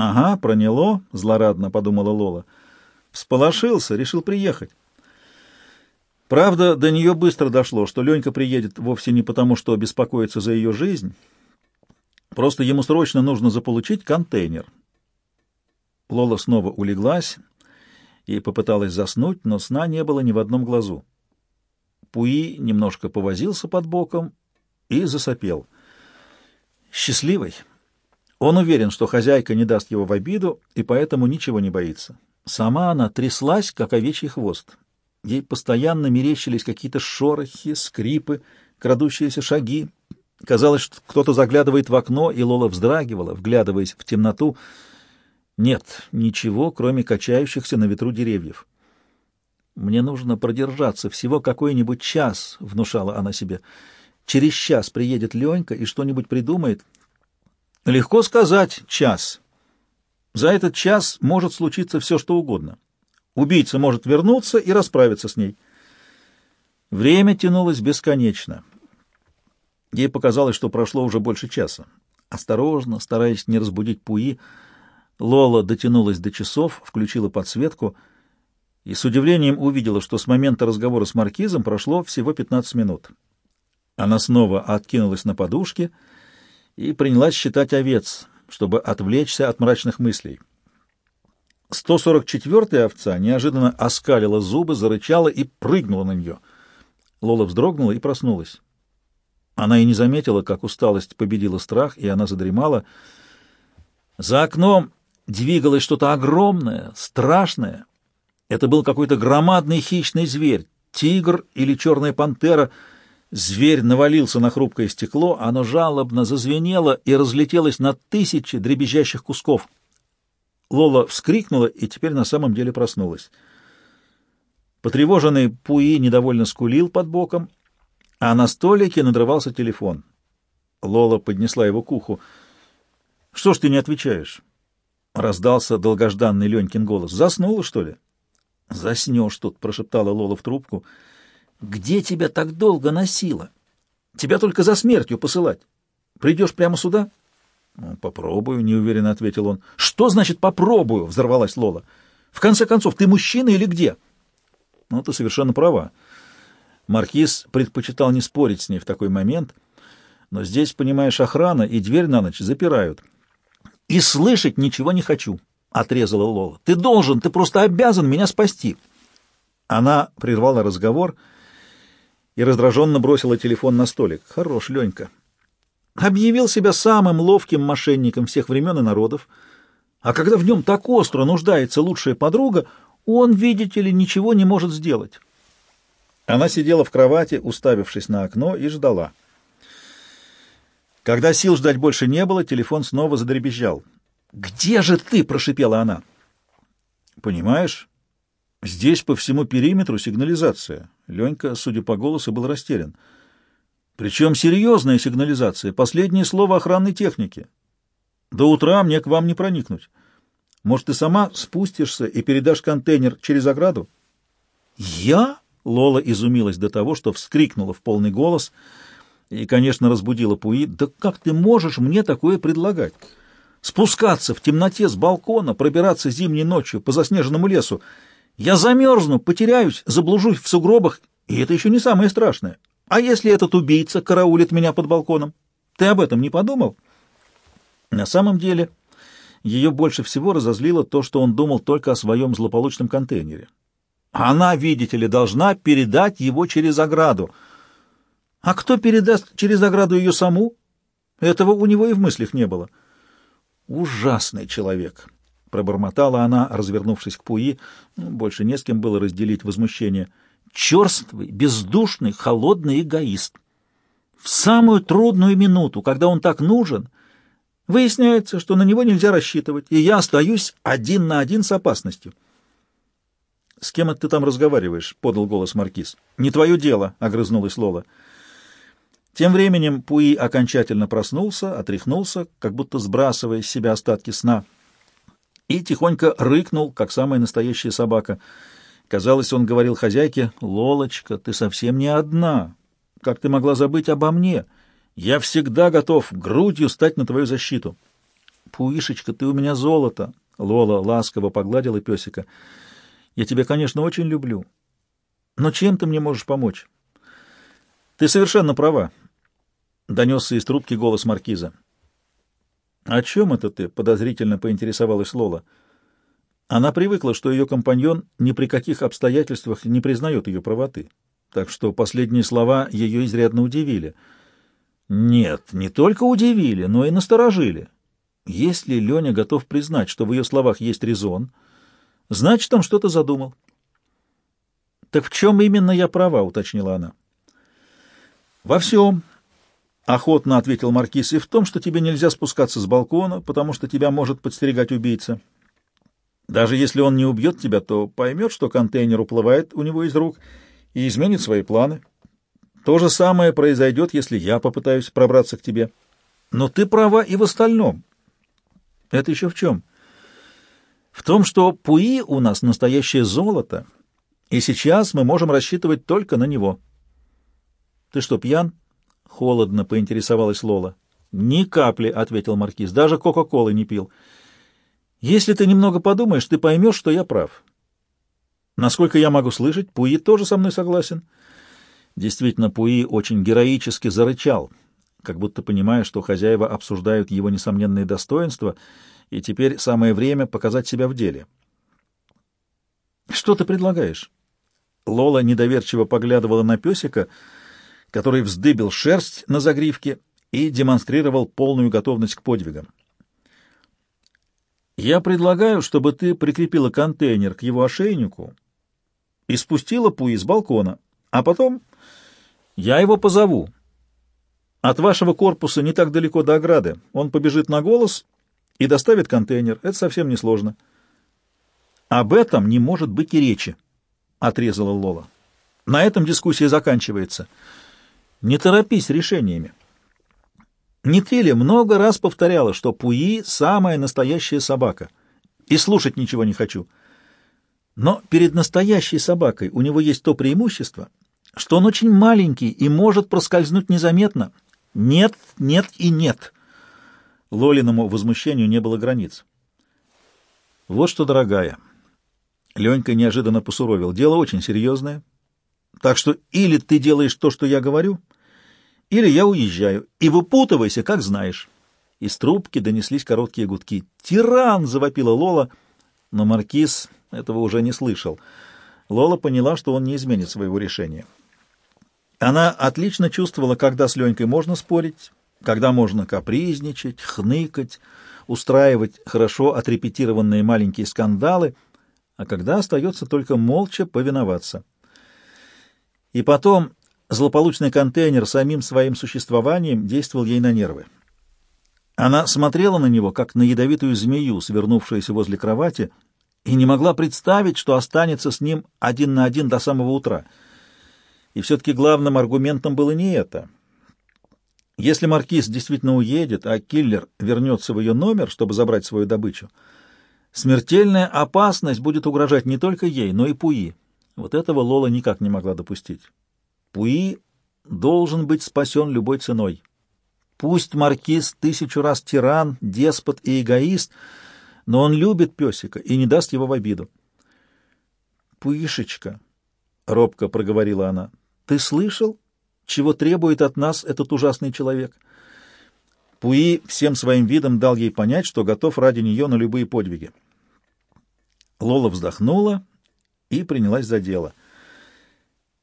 «Ага, проняло», — злорадно подумала Лола. «Всполошился, решил приехать». Правда, до нее быстро дошло, что Ленька приедет вовсе не потому, что беспокоится за ее жизнь, просто ему срочно нужно заполучить контейнер. Лола снова улеглась и попыталась заснуть, но сна не было ни в одном глазу. Пуи немножко повозился под боком и засопел. Счастливый. Он уверен, что хозяйка не даст его в обиду, и поэтому ничего не боится. Сама она тряслась, как овечий хвост. Ей постоянно мерещились какие-то шорохи, скрипы, крадущиеся шаги. Казалось, что кто-то заглядывает в окно, и Лола вздрагивала, вглядываясь в темноту. Нет, ничего, кроме качающихся на ветру деревьев. «Мне нужно продержаться всего какой-нибудь час», — внушала она себе. «Через час приедет Ленька и что-нибудь придумает». Легко сказать «час». За этот час может случиться все, что угодно. Убийца может вернуться и расправиться с ней. Время тянулось бесконечно. Ей показалось, что прошло уже больше часа. Осторожно, стараясь не разбудить Пуи, Лола дотянулась до часов, включила подсветку и с удивлением увидела, что с момента разговора с маркизом прошло всего 15 минут. Она снова откинулась на подушке и принялась считать овец, чтобы отвлечься от мрачных мыслей. 144-я овца неожиданно оскалила зубы, зарычала и прыгнула на нее. Лола вздрогнула и проснулась. Она и не заметила, как усталость победила страх, и она задремала. За окном двигалось что-то огромное, страшное. Это был какой-то громадный хищный зверь, тигр или черная пантера. Зверь навалился на хрупкое стекло, оно жалобно зазвенело и разлетелось на тысячи дребезжащих кусков. Лола вскрикнула и теперь на самом деле проснулась. Потревоженный Пуи недовольно скулил под боком, а на столике надрывался телефон. Лола поднесла его к уху. — Что ж ты не отвечаешь? — раздался долгожданный Ленькин голос. — Заснула, что ли? — Заснешь тут, — прошептала Лола в трубку. — Где тебя так долго носило? Тебя только за смертью посылать. Придешь прямо сюда? — ну, «Попробую», — неуверенно ответил он. «Что значит «попробую»?» — взорвалась Лола. «В конце концов, ты мужчина или где?» «Ну, ты совершенно права». Маркиз предпочитал не спорить с ней в такой момент, но здесь, понимаешь, охрана и дверь на ночь запирают. «И слышать ничего не хочу», — отрезала Лола. «Ты должен, ты просто обязан меня спасти». Она прервала разговор раздраженно бросила телефон на столик. «Хорош, Ленька объявил себя самым ловким мошенником всех времен и народов, а когда в нем так остро нуждается лучшая подруга, он, видите ли, ничего не может сделать. Она сидела в кровати, уставившись на окно, и ждала. Когда сил ждать больше не было, телефон снова задребезжал. «Где же ты?» — прошипела она. «Понимаешь, здесь по всему периметру сигнализация». Ленька, судя по голосу, был растерян. Причем серьезная сигнализация, последнее слово охранной техники. До утра мне к вам не проникнуть. Может, ты сама спустишься и передашь контейнер через ограду? Я? Лола изумилась до того, что вскрикнула в полный голос и, конечно, разбудила Пуи. Да как ты можешь мне такое предлагать? Спускаться в темноте с балкона, пробираться зимней ночью по заснеженному лесу. Я замерзну, потеряюсь, заблужусь в сугробах, и это еще не самое страшное. А если этот убийца караулит меня под балконом? Ты об этом не подумал? На самом деле, ее больше всего разозлило то, что он думал только о своем злополучном контейнере. Она, видите ли, должна передать его через ограду. А кто передаст через ограду ее саму? Этого у него и в мыслях не было. Ужасный человек, — пробормотала она, развернувшись к Пуи. Ну, больше не с кем было разделить возмущение — черствый, бездушный, холодный эгоист. В самую трудную минуту, когда он так нужен, выясняется, что на него нельзя рассчитывать, и я остаюсь один на один с опасностью. — С кем это ты там разговариваешь? — подал голос Маркиз. — Не твое дело, — огрызнулась Лола. Тем временем Пуи окончательно проснулся, отряхнулся, как будто сбрасывая с себя остатки сна, и тихонько рыкнул, как самая настоящая собака — Казалось, он говорил хозяйке, «Лолочка, ты совсем не одна. Как ты могла забыть обо мне? Я всегда готов грудью стать на твою защиту». Пуишечка, ты у меня золото. Лола ласково погладила песика. Я тебя, конечно, очень люблю. Но чем ты мне можешь помочь? Ты совершенно права. Донесся из трубки голос маркиза. «О чем это ты?» — подозрительно поинтересовалась Лола. Она привыкла, что ее компаньон ни при каких обстоятельствах не признает ее правоты, так что последние слова ее изрядно удивили. Нет, не только удивили, но и насторожили. Если Леня готов признать, что в ее словах есть резон, значит, он что-то задумал. «Так в чем именно я права?» — уточнила она. «Во всем», — охотно ответил Маркиз, — «и в том, что тебе нельзя спускаться с балкона, потому что тебя может подстерегать убийца. Даже если он не убьет тебя, то поймет, что контейнер уплывает у него из рук и изменит свои планы. То же самое произойдет, если я попытаюсь пробраться к тебе. Но ты права и в остальном. Это еще в чем? В том, что Пуи у нас настоящее золото, и сейчас мы можем рассчитывать только на него. Ты что, пьян? Холодно поинтересовалась Лола. Ни капли, ответил маркиз, даже кока-колы не пил. Если ты немного подумаешь, ты поймешь, что я прав. Насколько я могу слышать, Пуи тоже со мной согласен. Действительно, Пуи очень героически зарычал — как будто понимая, что хозяева обсуждают его несомненные достоинства, и теперь самое время показать себя в деле. «Что ты предлагаешь?» Лола недоверчиво поглядывала на песика, который вздыбил шерсть на загривке и демонстрировал полную готовность к подвигам. «Я предлагаю, чтобы ты прикрепила контейнер к его ошейнику и спустила Пуи с балкона, а потом я его позову, от вашего корпуса не так далеко до ограды. Он побежит на голос и доставит контейнер. Это совсем несложно. Об этом не может быть и речи, — отрезала Лола. На этом дискуссия заканчивается. Не торопись решениями. Нетриля много раз повторяла, что Пуи — самая настоящая собака, и слушать ничего не хочу. Но перед настоящей собакой у него есть то преимущество, что он очень маленький и может проскользнуть незаметно — нет, нет и нет. Лолиному возмущению не было границ. Вот что, дорогая. Ленька неожиданно посуровил. Дело очень серьезное. Так что или ты делаешь то, что я говорю, или я уезжаю. И выпутывайся, как знаешь. Из трубки донеслись короткие гудки. «Тиран!» — завопила Лола, но Маркиз этого уже не слышал. Лола поняла, что он не изменит своего решения. Она отлично чувствовала, когда с Ленькой можно спорить, когда можно капризничать, хныкать, устраивать хорошо отрепетированные маленькие скандалы, а когда остается только молча повиноваться. И потом злополучный контейнер самим своим существованием действовал ей на нервы. Она смотрела на него, как на ядовитую змею, свернувшуюся возле кровати, и не могла представить, что останется с ним один на один до самого утра — и все-таки главным аргументом было не это. Если маркиз действительно уедет, а киллер вернется в ее номер, чтобы забрать свою добычу, смертельная опасность будет угрожать не только ей, но и Пуи. Вот этого Лола никак не могла допустить. Пуи должен быть спасен любой ценой. Пусть маркиз тысячу раз тиран, деспот и эгоист, но он любит песика и не даст его в обиду. «Пуишечка», — робко проговорила она, ты слышал, чего требует от нас этот ужасный человек? Пуи всем своим видом дал ей понять, что готов ради нее на любые подвиги. Лола вздохнула и принялась за дело.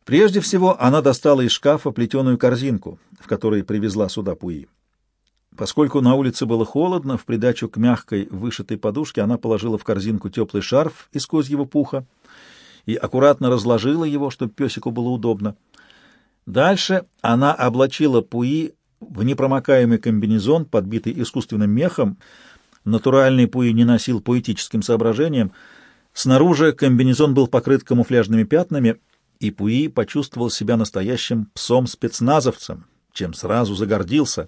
Прежде всего она достала из шкафа плетеную корзинку, в которой привезла сюда Пуи. Поскольку на улице было холодно, в придачу к мягкой вышитой подушке она положила в корзинку теплый шарф из козьего пуха и аккуратно разложила его, чтобы песику было удобно. Дальше она облачила Пуи в непромокаемый комбинезон, подбитый искусственным мехом. Натуральный Пуи не носил поэтическим соображением. Снаружи комбинезон был покрыт камуфляжными пятнами, и Пуи почувствовал себя настоящим псом-спецназовцем, чем сразу загордился.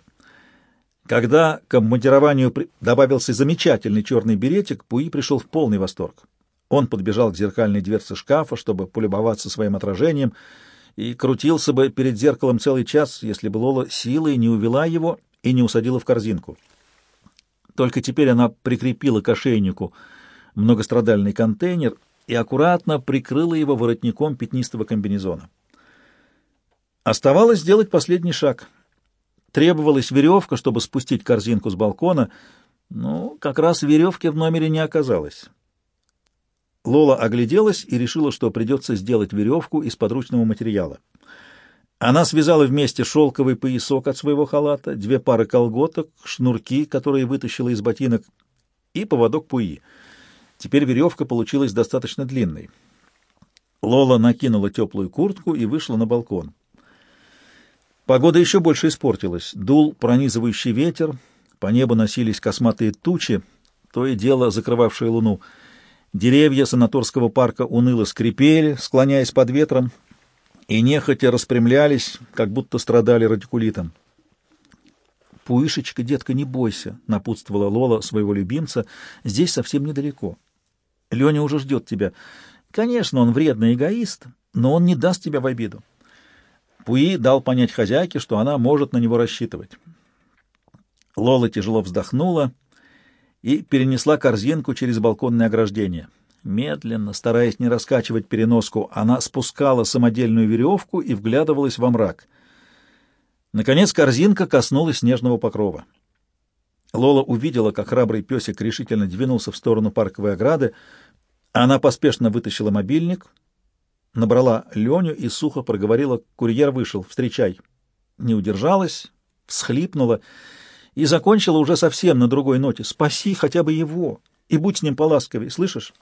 Когда к обмундированию добавился замечательный черный беретик, Пуи пришел в полный восторг. Он подбежал к зеркальной дверце шкафа, чтобы полюбоваться своим отражением — и крутился бы перед зеркалом целый час, если бы Лола силой не увела его и не усадила в корзинку. Только теперь она прикрепила к ошейнику многострадальный контейнер и аккуратно прикрыла его воротником пятнистого комбинезона. Оставалось сделать последний шаг. Требовалась веревка, чтобы спустить корзинку с балкона, но как раз веревки в номере не оказалось. Лола огляделась и решила, что придется сделать веревку из подручного материала. Она связала вместе шелковый поясок от своего халата, две пары колготок, шнурки, которые вытащила из ботинок, и поводок пуи. Теперь веревка получилась достаточно длинной. Лола накинула теплую куртку и вышла на балкон. Погода еще больше испортилась. Дул пронизывающий ветер, по небу носились косматые тучи, то и дело закрывавшие луну. Деревья санаторского парка уныло скрипели, склоняясь под ветром, и нехотя распрямлялись, как будто страдали радикулитом. «Пуишечка, детка, не бойся», — напутствовала Лола своего любимца, — «здесь совсем недалеко. Леня уже ждет тебя. Конечно, он вредный эгоист, но он не даст тебя в обиду». Пуи дал понять хозяйке, что она может на него рассчитывать. Лола тяжело вздохнула и перенесла корзинку через балконное ограждение. Медленно, стараясь не раскачивать переноску, она спускала самодельную веревку и вглядывалась во мрак. Наконец корзинка коснулась снежного покрова. Лола увидела, как храбрый песик решительно двинулся в сторону парковой ограды. Она поспешно вытащила мобильник, набрала Леню и сухо проговорила «Курьер вышел, встречай». Не удержалась, всхлипнула и закончила уже совсем на другой ноте «Спаси хотя бы его и будь с ним поласковей, слышишь?»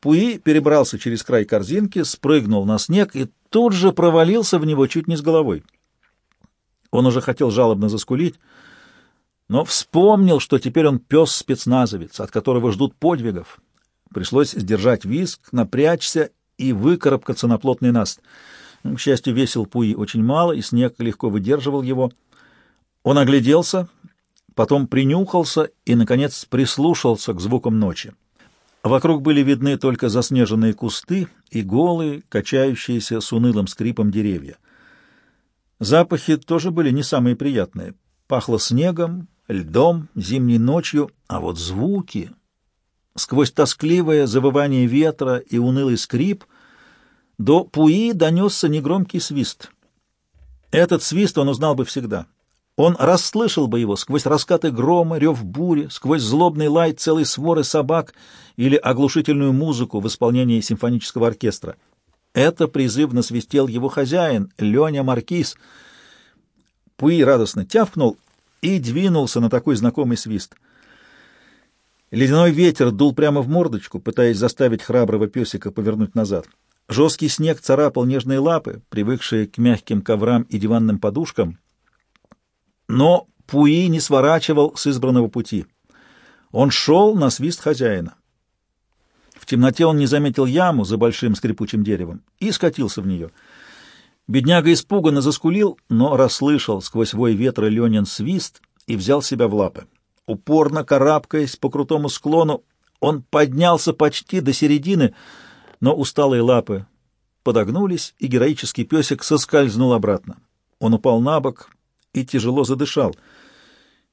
Пуи перебрался через край корзинки, спрыгнул на снег и тут же провалился в него чуть не с головой. Он уже хотел жалобно заскулить, но вспомнил, что теперь он пес-спецназовец, от которого ждут подвигов. Пришлось сдержать виск, напрячься и выкарабкаться на плотный наст. К счастью, весил Пуи очень мало, и снег легко выдерживал его. Он огляделся, потом принюхался и, наконец, прислушался к звукам ночи. Вокруг были видны только заснеженные кусты и голые, качающиеся с унылым скрипом деревья. Запахи тоже были не самые приятные. Пахло снегом, льдом, зимней ночью, а вот звуки... Сквозь тоскливое завывание ветра и унылый скрип до Пуи донесся негромкий свист. Этот свист он узнал бы всегда — он расслышал бы его сквозь раскаты грома, рев бури, сквозь злобный лай целой своры собак или оглушительную музыку в исполнении симфонического оркестра. Это призывно свистел его хозяин, Леня Маркиз. Пуи радостно тявкнул и двинулся на такой знакомый свист. Ледяной ветер дул прямо в мордочку, пытаясь заставить храброго песика повернуть назад. Жесткий снег царапал нежные лапы, привыкшие к мягким коврам и диванным подушкам — но Пуи не сворачивал с избранного пути. Он шел на свист хозяина. В темноте он не заметил яму за большим скрипучим деревом и скатился в нее. Бедняга испуганно заскулил, но расслышал сквозь вой ветра Ленин свист и взял себя в лапы. Упорно карабкаясь по крутому склону, он поднялся почти до середины, но усталые лапы подогнулись, и героический песик соскользнул обратно. Он упал на бок, и тяжело задышал.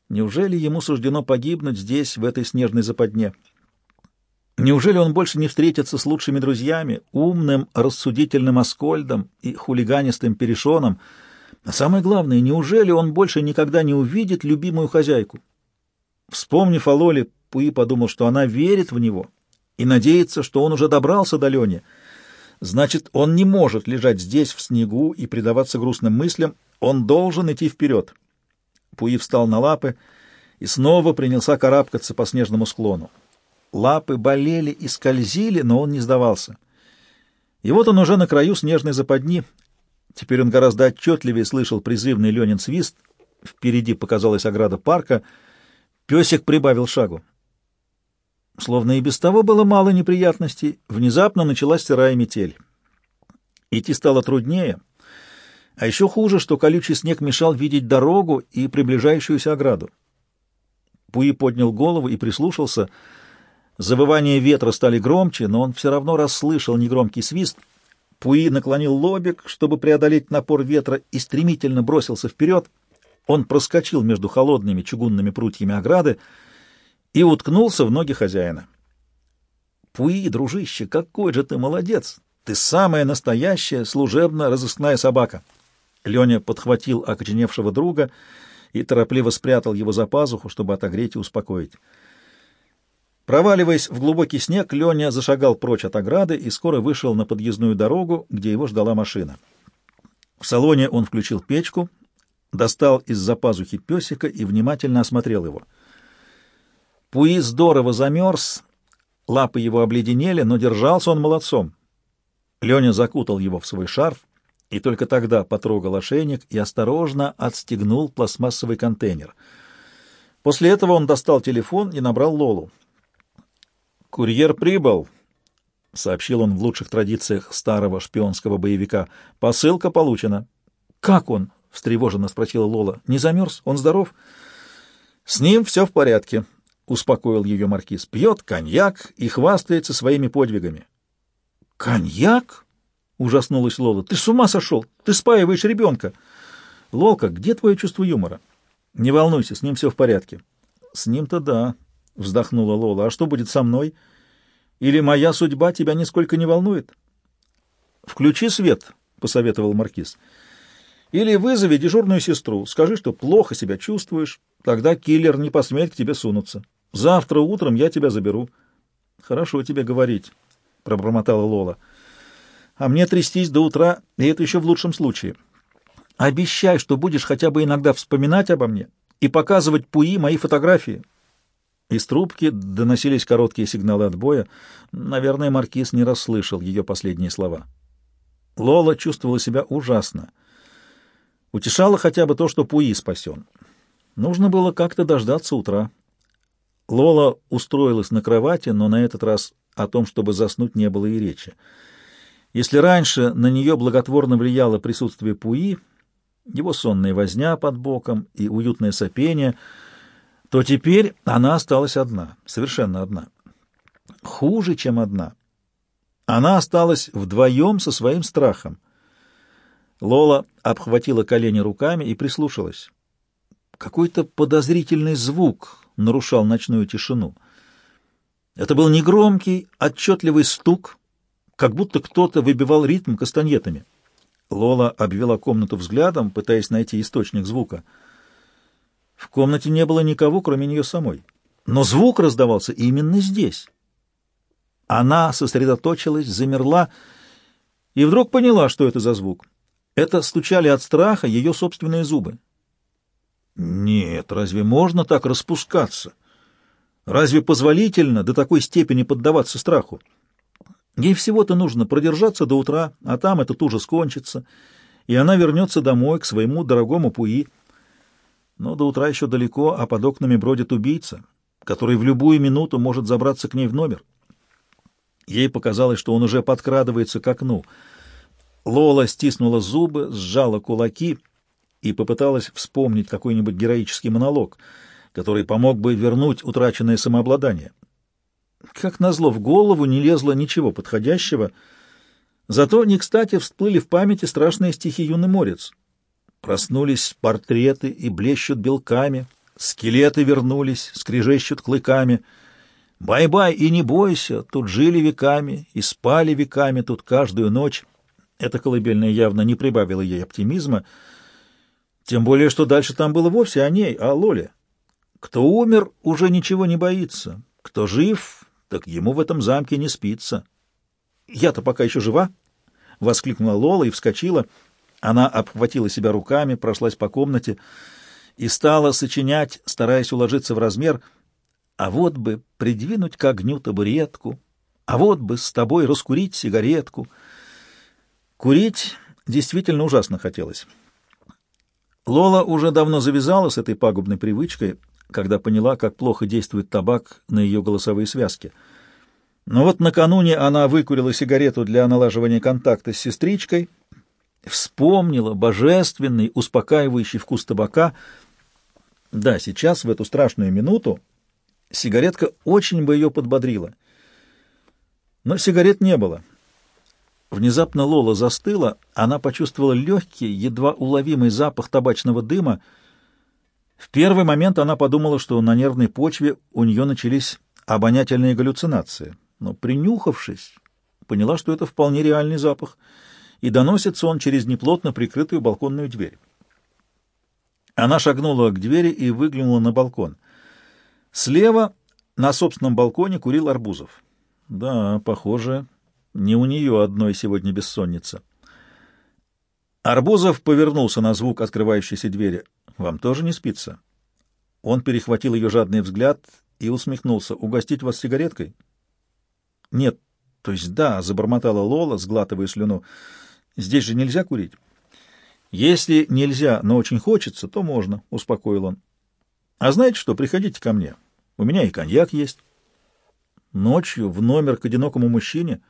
Неужели ему суждено погибнуть здесь, в этой снежной западне? Неужели он больше не встретится с лучшими друзьями, умным, рассудительным Аскольдом и хулиганистым Перешоном? А самое главное, неужели он больше никогда не увидит любимую хозяйку? Вспомнив о Лоле, Пуи подумал, что она верит в него и надеется, что он уже добрался до Лени. Значит, он не может лежать здесь, в снегу, и предаваться грустным мыслям, он должен идти вперед. Пуи встал на лапы и снова принялся карабкаться по снежному склону. Лапы болели и скользили, но он не сдавался. И вот он уже на краю снежной западни. Теперь он гораздо отчетливее слышал призывный Ленин свист. Впереди показалась ограда парка. Песик прибавил шагу. Словно и без того было мало неприятностей, внезапно началась сырая метель. Идти стало труднее — а еще хуже, что колючий снег мешал видеть дорогу и приближающуюся ограду. Пуи поднял голову и прислушался. Завывания ветра стали громче, но он все равно расслышал негромкий свист. Пуи наклонил лобик, чтобы преодолеть напор ветра, и стремительно бросился вперед. Он проскочил между холодными чугунными прутьями ограды и уткнулся в ноги хозяина. «Пуи, дружище, какой же ты молодец! Ты самая настоящая служебно-розыскная собака!» Леня подхватил окоченевшего друга и торопливо спрятал его за пазуху, чтобы отогреть и успокоить. Проваливаясь в глубокий снег, Леня зашагал прочь от ограды и скоро вышел на подъездную дорогу, где его ждала машина. В салоне он включил печку, достал из-за пазухи песика и внимательно осмотрел его. Пуи здорово замерз, лапы его обледенели, но держался он молодцом. Леня закутал его в свой шарф и только тогда потрогал ошейник и осторожно отстегнул пластмассовый контейнер. После этого он достал телефон и набрал Лолу. «Курьер прибыл», — сообщил он в лучших традициях старого шпионского боевика. «Посылка получена». «Как он?» — встревоженно спросила Лола. «Не замерз? Он здоров?» «С ним все в порядке», — успокоил ее маркиз. «Пьет коньяк и хвастается своими подвигами». «Коньяк?» — ужаснулась Лола. «Ты с ума сошел? Ты спаиваешь ребенка!» «Лолка, где твое чувство юмора?» «Не волнуйся, с ним все в порядке». «С ним-то да», — вздохнула Лола. — А что будет со мной? Или моя судьба тебя нисколько не волнует? — Включи свет, — посоветовал Маркиз. — Или вызови дежурную сестру. Скажи, что плохо себя чувствуешь. Тогда киллер не посмеет к тебе сунуться. Завтра утром я тебя заберу. — Хорошо тебе говорить, — пробормотала Лола. — А мне трястись до утра, и это еще в лучшем случае. Обещай, что будешь хотя бы иногда вспоминать обо мне и показывать Пуи мои фотографии. Из трубки доносились короткие сигналы отбоя. Наверное, Маркиз не расслышал ее последние слова. Лола чувствовала себя ужасно. Утешало хотя бы то, что Пуи спасен. Нужно было как-то дождаться утра. Лола устроилась на кровати, но на этот раз о том, чтобы заснуть, не было и речи. Если раньше на нее благотворно влияло присутствие Пуи, его сонная возня под боком и уютное сопение — то теперь она осталась одна, совершенно одна. Хуже, чем одна. Она осталась вдвоем со своим страхом. Лола обхватила колени руками и прислушалась. Какой-то подозрительный звук нарушал ночную тишину. Это был негромкий, отчетливый стук, как будто кто-то выбивал ритм кастаньетами. Лола обвела комнату взглядом, пытаясь найти источник звука — в комнате не было никого, кроме нее самой. Но звук раздавался именно здесь. Она сосредоточилась, замерла и вдруг поняла, что это за звук. Это стучали от страха ее собственные зубы. Нет, разве можно так распускаться? Разве позволительно до такой степени поддаваться страху? Ей всего-то нужно продержаться до утра, а там этот ужас кончится, и она вернется домой к своему дорогому Пуи. Но до утра еще далеко, а под окнами бродит убийца, который в любую минуту может забраться к ней в номер. Ей показалось, что он уже подкрадывается к окну. Лола стиснула зубы, сжала кулаки и попыталась вспомнить какой-нибудь героический монолог, который помог бы вернуть утраченное самообладание. Как назло, в голову не лезло ничего подходящего, зато не кстати всплыли в памяти страшные стихи «Юный морец». Проснулись портреты и блещут белками, скелеты вернулись, скрежещут клыками. Бай-бай и не бойся, тут жили веками и спали веками тут каждую ночь. Эта колыбельная явно не прибавила ей оптимизма, тем более, что дальше там было вовсе о ней, о Лоле. Кто умер, уже ничего не боится. Кто жив, так ему в этом замке не спится. «Я-то пока еще жива!» — воскликнула Лола и вскочила — она обхватила себя руками, прошлась по комнате и стала сочинять, стараясь уложиться в размер. А вот бы придвинуть к огню табуретку, а вот бы с тобой раскурить сигаретку. Курить действительно ужасно хотелось. Лола уже давно завязала с этой пагубной привычкой, когда поняла, как плохо действует табак на ее голосовые связки. Но вот накануне она выкурила сигарету для налаживания контакта с сестричкой — вспомнила божественный, успокаивающий вкус табака. Да, сейчас, в эту страшную минуту, сигаретка очень бы ее подбодрила. Но сигарет не было. Внезапно Лола застыла, она почувствовала легкий, едва уловимый запах табачного дыма. В первый момент она подумала, что на нервной почве у нее начались обонятельные галлюцинации, но, принюхавшись, поняла, что это вполне реальный запах, и доносится он через неплотно прикрытую балконную дверь. Она шагнула к двери и выглянула на балкон. Слева на собственном балконе курил Арбузов. Да, похоже, не у нее одной сегодня бессонница. Арбузов повернулся на звук открывающейся двери. «Вам тоже не спится?» Он перехватил ее жадный взгляд и усмехнулся. «Угостить вас сигареткой?» «Нет, то есть да», — забормотала Лола, сглатывая слюну. «Здесь же нельзя курить?» «Если нельзя, но очень хочется, то можно», — успокоил он. «А знаете что, приходите ко мне. У меня и коньяк есть». Ночью в номер к одинокому мужчине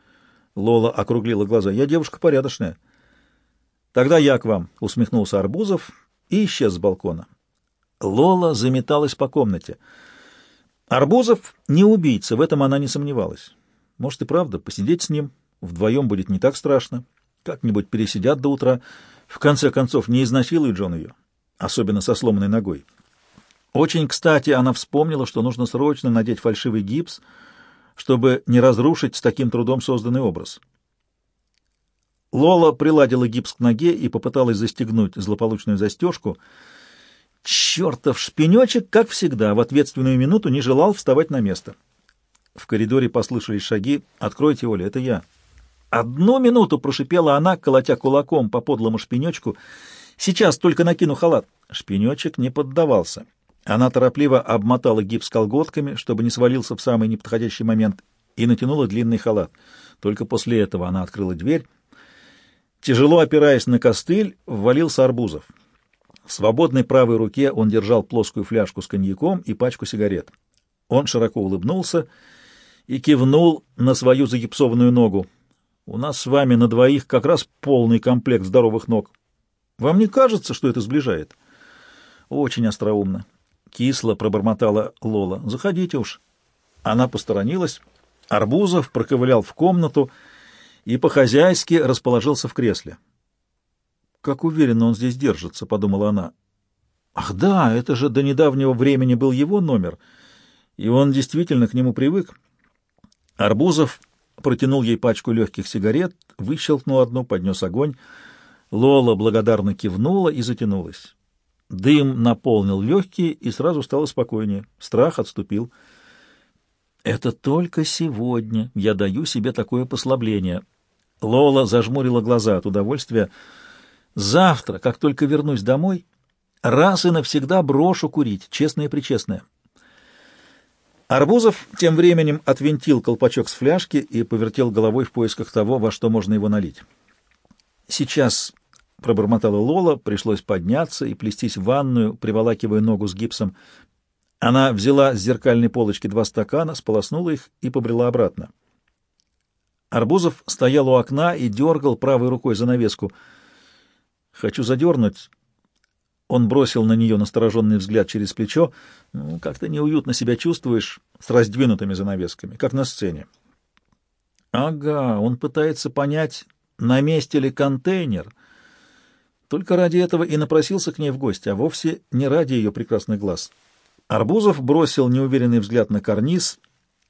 Лола округлила глаза. «Я девушка порядочная». «Тогда я к вам», — усмехнулся Арбузов и исчез с балкона. Лола заметалась по комнате. Арбузов не убийца, в этом она не сомневалась. Может и правда, посидеть с ним вдвоем будет не так страшно. Как-нибудь пересидят до утра. В конце концов, не изнасилует Джон ее, особенно со сломанной ногой. Очень кстати она вспомнила, что нужно срочно надеть фальшивый гипс, чтобы не разрушить с таким трудом созданный образ. Лола приладила гипс к ноге и попыталась застегнуть злополучную застежку. Чертов шпинечек, как всегда, в ответственную минуту не желал вставать на место. В коридоре послышались шаги. «Откройте, Оля, это я». «Одну минуту!» — прошипела она, колотя кулаком по подлому шпинечку. «Сейчас только накину халат». Шпинечек не поддавался. Она торопливо обмотала гипс колготками, чтобы не свалился в самый неподходящий момент, и натянула длинный халат. Только после этого она открыла дверь. Тяжело опираясь на костыль, ввалился Арбузов. В свободной правой руке он держал плоскую фляжку с коньяком и пачку сигарет. Он широко улыбнулся и кивнул на свою загипсованную ногу. «У нас с вами на двоих как раз полный комплект здоровых ног. Вам не кажется, что это сближает?» «Очень остроумно. Кисло пробормотала Лола. «Заходите уж». Она посторонилась. Арбузов проковылял в комнату и по-хозяйски расположился в кресле. «Как уверенно он здесь держится», — подумала она. «Ах да, это же до недавнего времени был его номер, и он действительно к нему привык». Арбузов протянул ей пачку легких сигарет, выщелкнул одну, поднес огонь. Лола благодарно кивнула и затянулась. Дым наполнил легкие, и сразу стало спокойнее. Страх отступил. «Это только сегодня я даю себе такое послабление». Лола зажмурила глаза от удовольствия. «Завтра, как только вернусь домой, раз и навсегда брошу курить, честное-причестное». Арбузов тем временем отвинтил колпачок с фляжки и повертел головой в поисках того, во что можно его налить. «Сейчас — пробормотала Лола, пришлось подняться и плестись в ванную, приволакивая ногу с гипсом. Она взяла с зеркальной полочки два стакана, сполоснула их и побрела обратно. Арбузов стоял у окна и дергал правой рукой занавеску. «Хочу задернуть». Он бросил на нее настороженный взгляд через плечо. «Ну, как-то неуютно себя чувствуешь с раздвинутыми занавесками, как на сцене». «Ага, он пытается понять, на месте ли контейнер». Только ради этого и напросился к ней в гости, а вовсе не ради ее прекрасных глаз. Арбузов бросил неуверенный взгляд на карниз,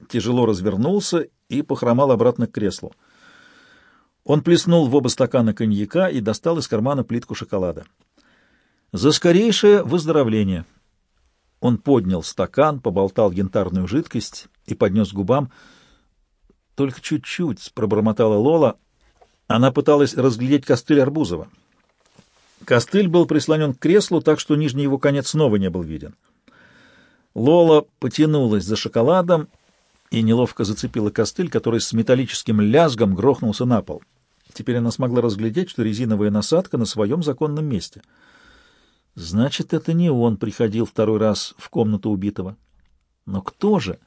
тяжело развернулся и похромал обратно к креслу. Он плеснул в оба стакана коньяка и достал из кармана плитку шоколада. «За скорейшее выздоровление!» Он поднял стакан, поболтал янтарную жидкость и поднес к губам. «Только чуть-чуть», — пробормотала Лола. Она пыталась разглядеть костыль Арбузова. Костыль был прислонен к креслу, так что нижний его конец снова не был виден. Лола потянулась за шоколадом и неловко зацепила костыль, который с металлическим лязгом грохнулся на пол. Теперь она смогла разглядеть, что резиновая насадка на своем законном месте. Значит, это не он приходил второй раз в комнату убитого. Но кто же?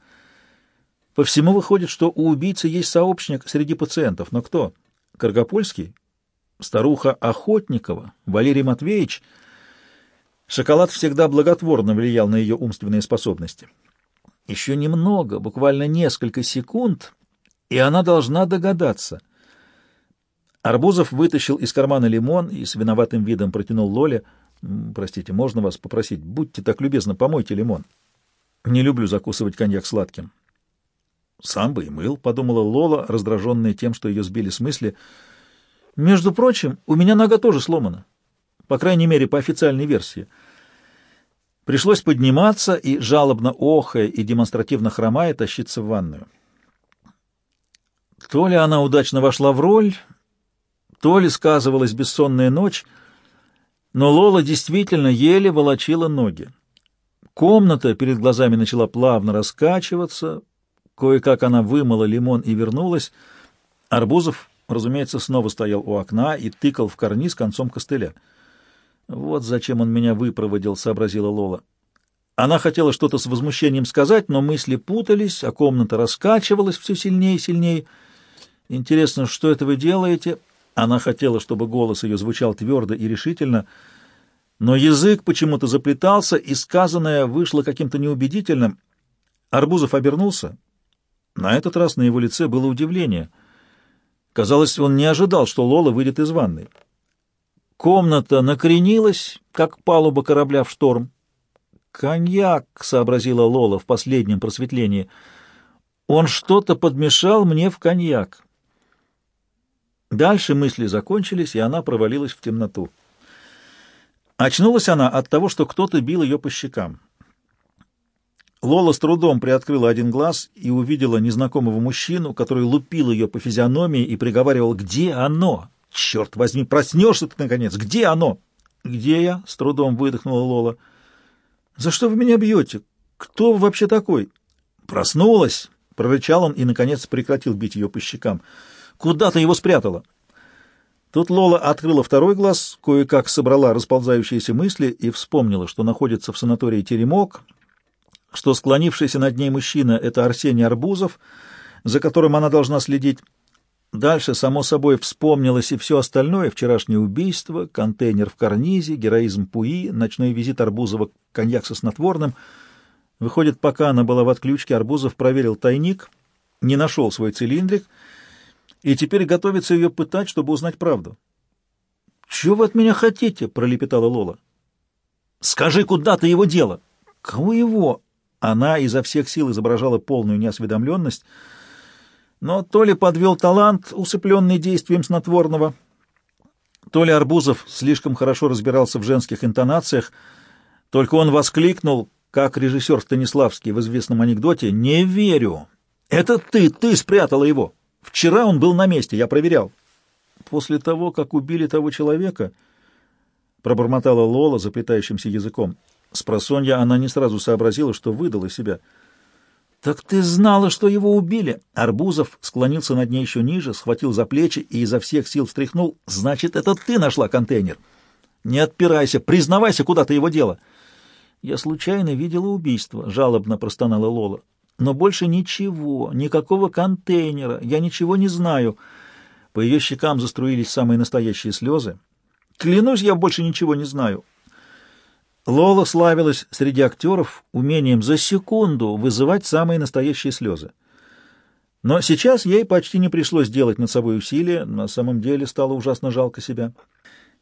По всему выходит, что у убийцы есть сообщник среди пациентов. Но кто? Каргопольский? старуха Охотникова, Валерий Матвеевич, шоколад всегда благотворно влиял на ее умственные способности. Еще немного, буквально несколько секунд, и она должна догадаться. Арбузов вытащил из кармана лимон и с виноватым видом протянул Лоле. Простите, можно вас попросить? Будьте так любезны, помойте лимон. Не люблю закусывать коньяк сладким. Сам бы и мыл, — подумала Лола, раздраженная тем, что ее сбили с мысли. Между прочим, у меня нога тоже сломана. По крайней мере, по официальной версии. Пришлось подниматься и, жалобно охая и демонстративно хромая, тащиться в ванную. То ли она удачно вошла в роль, то ли сказывалась бессонная ночь, но Лола действительно еле волочила ноги. Комната перед глазами начала плавно раскачиваться, кое-как она вымыла лимон и вернулась. Арбузов, разумеется, снова стоял у окна и тыкал в карниз концом костыля. «Вот зачем он меня выпроводил», — сообразила Лола. Она хотела что-то с возмущением сказать, но мысли путались, а комната раскачивалась все сильнее и сильнее. «Интересно, что это вы делаете?» Она хотела, чтобы голос ее звучал твердо и решительно, но язык почему-то заплетался, и сказанное вышло каким-то неубедительным. Арбузов обернулся. На этот раз на его лице было удивление. Казалось, он не ожидал, что Лола выйдет из ванной. Комната накренилась, как палуба корабля в шторм. «Коньяк», — сообразила Лола в последнем просветлении. «Он что-то подмешал мне в коньяк». Дальше мысли закончились, и она провалилась в темноту. Очнулась она от того, что кто-то бил ее по щекам. Лола с трудом приоткрыла один глаз и увидела незнакомого мужчину, который лупил ее по физиономии и приговаривал «Где оно? Черт возьми, проснешься ты, наконец! Где оно?» «Где я?» — с трудом выдохнула Лола. «За что вы меня бьете? Кто вы вообще такой?» «Проснулась!» — прорычал он и, наконец, прекратил бить ее по щекам. Куда ты его спрятала?» Тут Лола открыла второй глаз, кое-как собрала расползающиеся мысли и вспомнила, что находится в санатории «Теремок», что склонившийся над ней мужчина — это Арсений Арбузов, за которым она должна следить. Дальше, само собой, вспомнилось и все остальное — вчерашнее убийство, контейнер в карнизе, героизм Пуи, ночной визит Арбузова, коньяк со снотворным. Выходит, пока она была в отключке, Арбузов проверил тайник, не нашел свой цилиндрик — и теперь готовится ее пытать, чтобы узнать правду. «Чего вы от меня хотите?» — пролепетала Лола. «Скажи, куда ты его дело?» «Кого его?» Она изо всех сил изображала полную неосведомленность, но то ли подвел талант, усыпленный действием снотворного, то ли Арбузов слишком хорошо разбирался в женских интонациях, только он воскликнул, как режиссер Станиславский в известном анекдоте, «Не верю! Это ты, ты спрятала его!» Вчера он был на месте, я проверял. После того, как убили того человека, пробормотала Лола заплетающимся языком. С просонья она не сразу сообразила, что выдала себя. «Так ты знала, что его убили?» Арбузов склонился над ней еще ниже, схватил за плечи и изо всех сил встряхнул. «Значит, это ты нашла контейнер?» «Не отпирайся, признавайся, куда ты его дела!» «Я случайно видела убийство», — жалобно простонала Лола. Но больше ничего, никакого контейнера, я ничего не знаю. По ее щекам заструились самые настоящие слезы. Клянусь, я больше ничего не знаю. Лола славилась среди актеров умением за секунду вызывать самые настоящие слезы. Но сейчас ей почти не пришлось делать над собой усилия, на самом деле стало ужасно жалко себя.